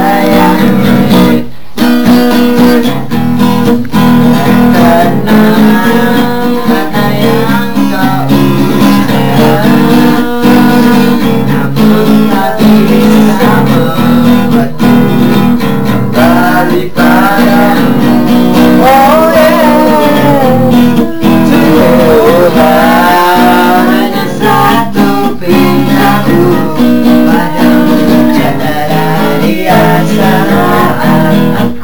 yeah, yeah. sha sha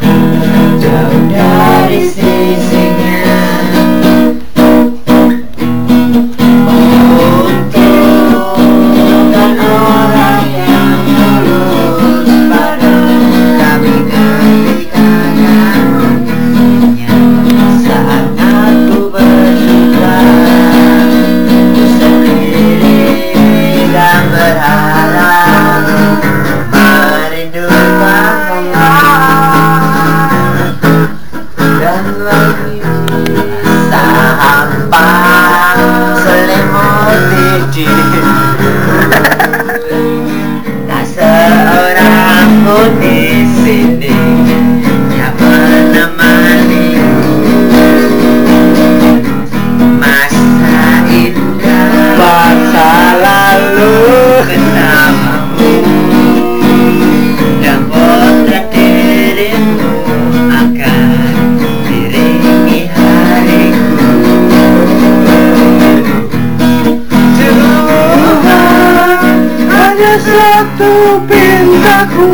hanya satu pintaku.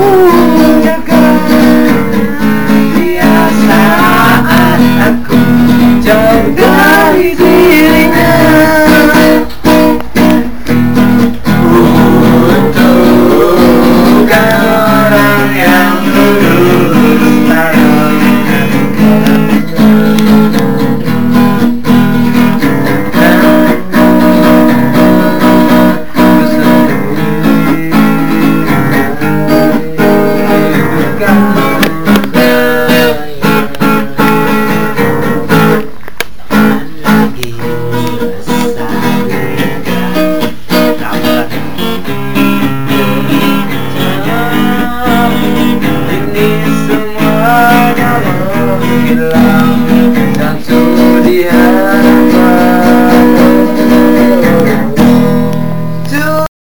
menjaga Yeah.